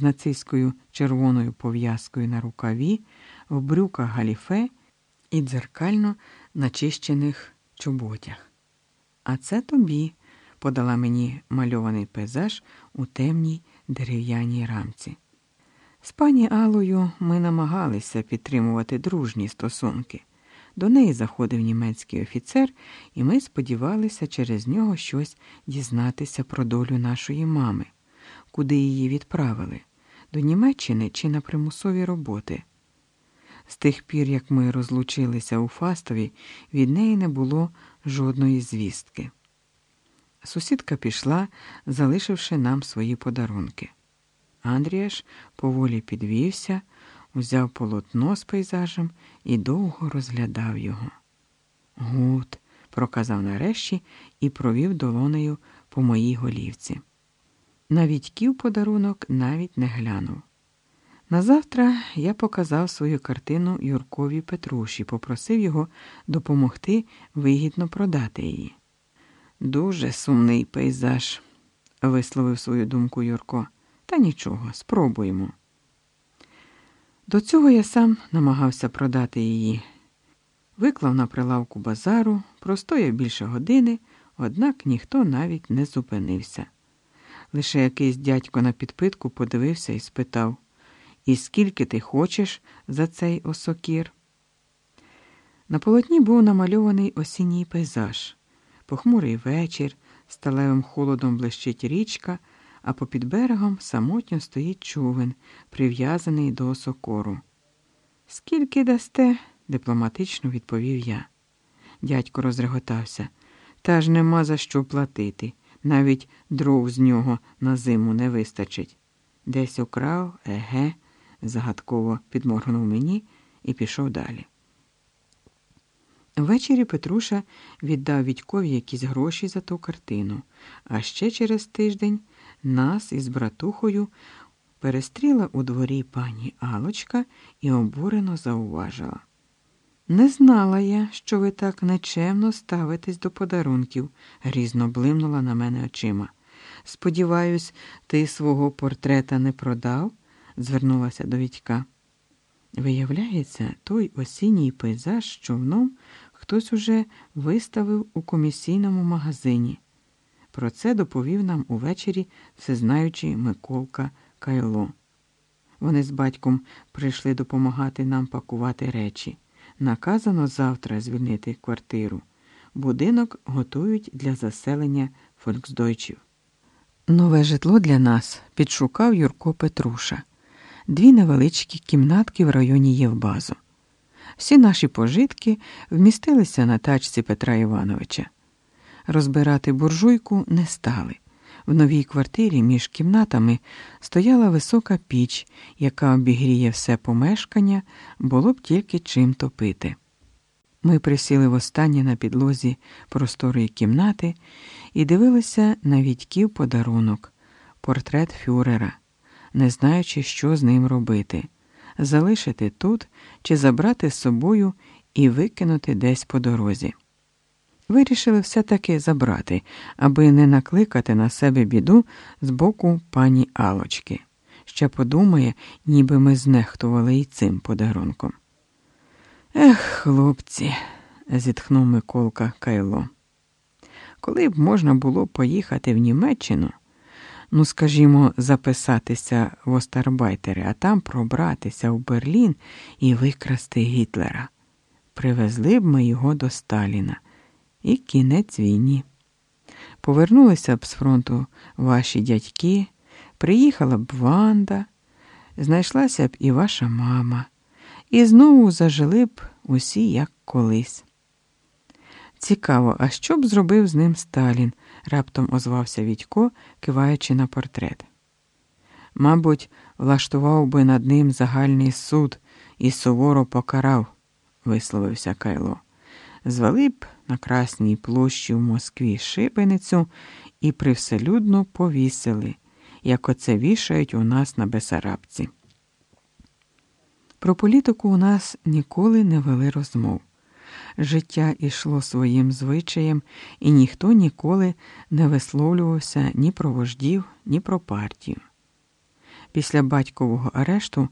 з нацистською червоною пов'язкою на рукаві, в брюках галіфе і дзеркально начищених чоботях. А це тобі, подала мені мальований пейзаж у темній дерев'яній рамці. З пані Алою ми намагалися підтримувати дружні стосунки. До неї заходив німецький офіцер, і ми сподівалися через нього щось дізнатися про долю нашої мами, куди її відправили до Німеччини чи на примусові роботи. З тих пір, як ми розлучилися у Фастові, від неї не було жодної звістки. Сусідка пішла, залишивши нам свої подарунки. Андріаш поволі підвівся, узяв полотно з пейзажем і довго розглядав його. Гуд, проказав нарешті і провів долонею по моїй голівці. На Вітьків подарунок навіть не глянув. Назавтра я показав свою картину Юркові Петруші, попросив його допомогти вигідно продати її. Дуже сумний пейзаж, висловив свою думку Юрко. Та нічого, спробуємо. До цього я сам намагався продати її. Виклав на прилавку базару, простояв більше години, однак ніхто навіть не зупинився. Лише якийсь дядько на підпитку подивився і спитав І скільки ти хочеш за цей осокір? На полотні був намальований осінній пейзаж, похмурий вечір, сталевим холодом блищить річка а попід берегом самотньо стоїть човен, прив'язаний до сокору. Скільки дасте? дипломатично відповів я. Дядько розреготався. Та ж нема за що платити. Навіть дров з нього на зиму не вистачить. Десь украв, еге, загадково підморгнув мені і пішов далі. Ввечері Петруша віддав Відькові якісь гроші за ту картину, а ще через тиждень нас із братухою перестріла у дворі пані Алочка і обурено зауважила. Не знала я, що ви так нечемно ставитесь до подарунків, грізно блимнула на мене очима. Сподіваюсь, ти свого портрета не продав? звернулася до Вітька. Виявляється, той осінній пейзаж з човном хтось уже виставив у комісійному магазині. Про це доповів нам увечері всезнаючий Миколка Кайло. Вони з батьком прийшли допомагати нам пакувати речі. Наказано завтра звільнити квартиру. Будинок готують для заселення фольксдойчів. Нове житло для нас підшукав Юрко Петруша, дві невеличкі кімнатки в районі Євбазу. Всі наші пожитки вмістилися на тачці Петра Івановича. Розбирати буржуйку не стали. В новій квартирі між кімнатами стояла висока піч, яка обігріє все помешкання, було б тільки чим топити. Ми присіли востаннє на підлозі просторої кімнати і дивилися на Відьків подарунок, портрет Фюрера, не знаючи, що з ним робити залишити тут чи забрати з собою і викинути десь по дорозі. Вирішили все-таки забрати, аби не накликати на себе біду з боку пані Алочки. Ще подумає, ніби ми знехтували і цим подарунком. Ех, хлопці, зітхнув Миколка Кайло. Коли б можна було поїхати в Німеччину, ну, скажімо, записатися в Остарбайтери, а там пробратися в Берлін і викрасти Гітлера. Привезли б ми його до Сталіна і кінець війні. Повернулися б з фронту ваші дядьки, приїхала б Ванда, знайшлася б і ваша мама, і знову зажили б усі як колись. Цікаво, а що б зробив з ним Сталін? раптом озвався Відько, киваючи на портрет. Мабуть, влаштував би над ним загальний суд і суворо покарав, висловився Кайло. Звели б на Красній площі в Москві шибеницю і привселюдно повісили, як оце вішають у нас на Бесарабці. Про політику у нас ніколи не вели розмов. Життя йшло своїм звичаєм, і ніхто ніколи не висловлювався ні про вождів, ні про партію. Після батькового арешту